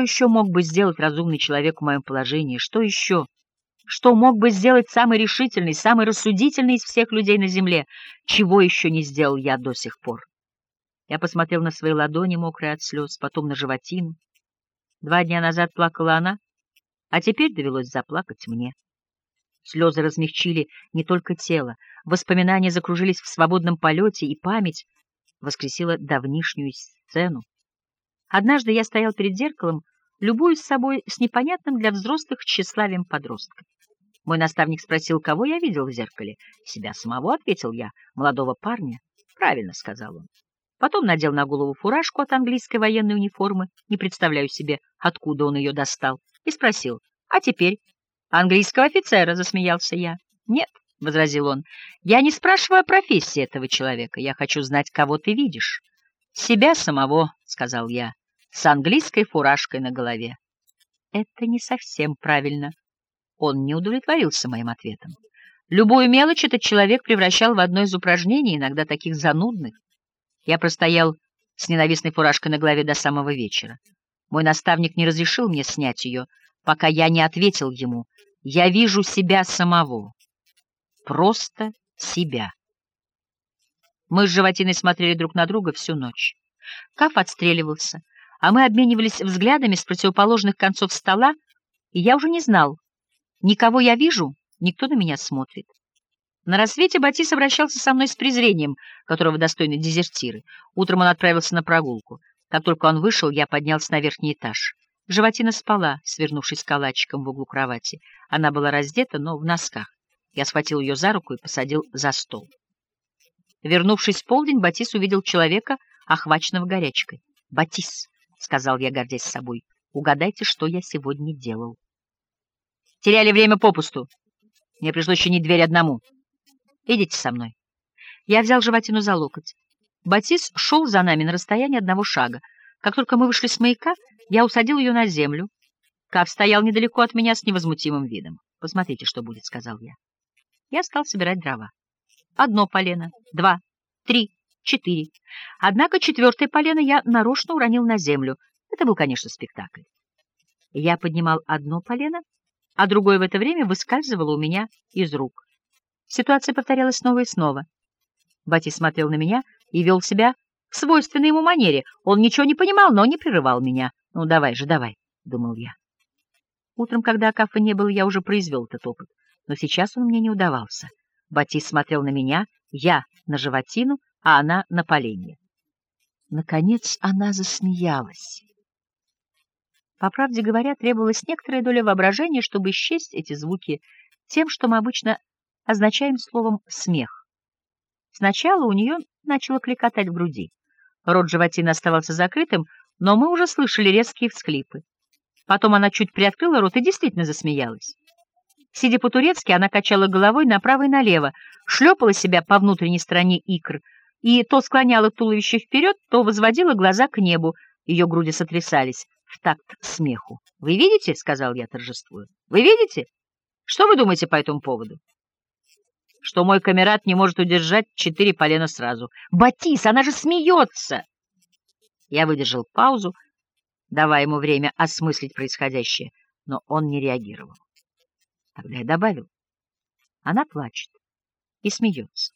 еще мог бы сделать разумный человек в моем положении? Что еще? Что мог бы сделать самый решительный, самый рассудительный из всех людей на земле? Чего еще не сделал я до сих пор? Я посмотрел на свои ладони, мокрые от слез, потом на животину. Два дня назад плакала она, а теперь довелось заплакать мне. Слезы размягчили не только тело, воспоминания закружились в свободном полете, и память воскресила давнишнюю сцену. Однажды я стоял перед зеркалом, любуясь собой с непонятным для взрослых тщеславием подростка. Мой наставник спросил, кого я видел в зеркале. «Себя самого», — ответил я, — «молодого парня». «Правильно», — сказал он. Потом надел на голову фуражку от английской военной униформы, не представляю себе, откуда он ее достал, и спросил, «А теперь?» «Английского офицера», — засмеялся я. «Нет», — возразил он, — «я не спрашиваю о профессии этого человека, я хочу знать, кого ты видишь». «Себя самого», — сказал я, — «с английской фуражкой на голове». «Это не совсем правильно». Он не удовлетворился моим ответом. Любую мелочь этот человек превращал в одно из упражнений, иногда таких занудных. Я простоял с ненавистной фуражкой на голове до самого вечера. Мой наставник не разрешил мне снять ее, пока я не ответил ему. Я вижу себя самого. Просто себя. Мы с животиной смотрели друг на друга всю ночь. Каф отстреливался, а мы обменивались взглядами с противоположных концов стола, и я уже не знал, никого я вижу, никто на меня смотрит. На рассвете Батис обращался со мной с презрением, которого достойны дезертиры. Утром он отправился на прогулку. Как только он вышел, я поднялся на верхний этаж. Животина спала, свернувшись калачиком в углу кровати. Она была раздета, но в носках. Я схватил ее за руку и посадил за стол. Вернувшись в полдень, Батис увидел человека, охваченного горячкой. «Батис», — сказал я, гордясь собой, — «угадайте, что я сегодня делал». «Теряли время попусту. Мне пришлось чинить дверь одному. Идите со мной». Я взял животину за локоть. Батис шел за нами на расстоянии одного шага. Как только мы вышли с маяка, я усадил ее на землю. Кав стоял недалеко от меня с невозмутимым видом. «Посмотрите, что будет», — сказал я. Я стал собирать дрова. Одно полено, два, три, четыре. Однако четвертое полено я нарочно уронил на землю. Это был, конечно, спектакль. Я поднимал одно полено, а другое в это время выскальзывало у меня из рук. Ситуация повторялась снова и снова. Бати смотрел на меня и вел себя в свойственной ему манере. Он ничего не понимал, но не прерывал меня. «Ну, давай же, давай», — думал я. Утром, когда Акафа не было, я уже произвел этот опыт, но сейчас он мне не удавался. Батис смотрел на меня, я на животину, а она на поленье. Наконец она засмеялась. По правде говоря, требовалась некоторая доля воображения, чтобы исчесть эти звуки тем, что мы обычно означаем словом «смех». Сначала у нее начало кликотать в груди. Рот животины оставался закрытым, но мы уже слышали резкие всхлипы. Потом она чуть приоткрыла рот и действительно засмеялась. Сидя по-турецки, она качала головой направо и налево, шлепала себя по внутренней стороне икр и то склоняла туловище вперед, то возводила глаза к небу, ее груди сотрясались в такт смеху. «Вы видите?» — сказал я, торжествуя. «Вы видите? Что вы думаете по этому поводу?» «Что мой камерат не может удержать четыре полена сразу». «Батис, она же смеется!» Я выдержал паузу, давая ему время осмыслить происходящее, но он не реагировал. Тогда я добавил. Она плачет и смеется.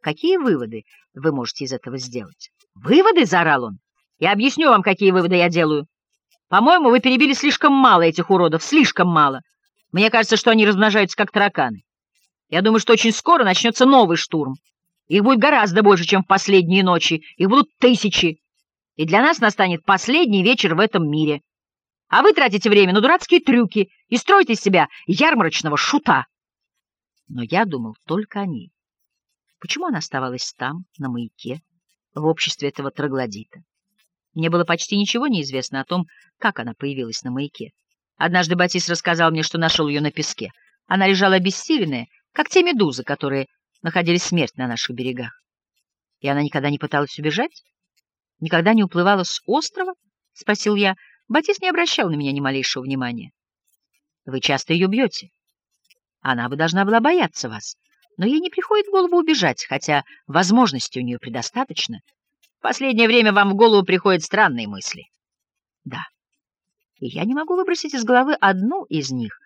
Какие выводы вы можете из этого сделать? Выводы, заорал он. Я объясню вам, какие выводы я делаю. По-моему, вы перебили слишком мало этих уродов, слишком мало. Мне кажется, что они размножаются как тараканы. Я думаю, что очень скоро начнется новый штурм. Их будет гораздо больше, чем в последние ночи. Их будут тысячи. И для нас настанет последний вечер в этом мире. А вы тратите время на дурацкие трюки и строите из себя ярмарочного шута. Но я думал только о ней. Почему она оставалась там, на маяке, в обществе этого троглодита? Мне было почти ничего неизвестно о том, как она появилась на маяке. Однажды Батис рассказал мне, что нашел ее на песке. Она лежала обессиленная, как те медузы, которые находили смерть на наших берегах. И она никогда не пыталась убежать? Никогда не уплывала с острова? — спросил я. Батис не обращал на меня ни малейшего внимания. Вы часто ее бьете. Она бы должна была бояться вас. Но ей не приходит в голову убежать, хотя возможностей у нее предостаточно. В последнее время вам в голову приходят странные мысли. Да. И я не могу выбросить из головы одну из них,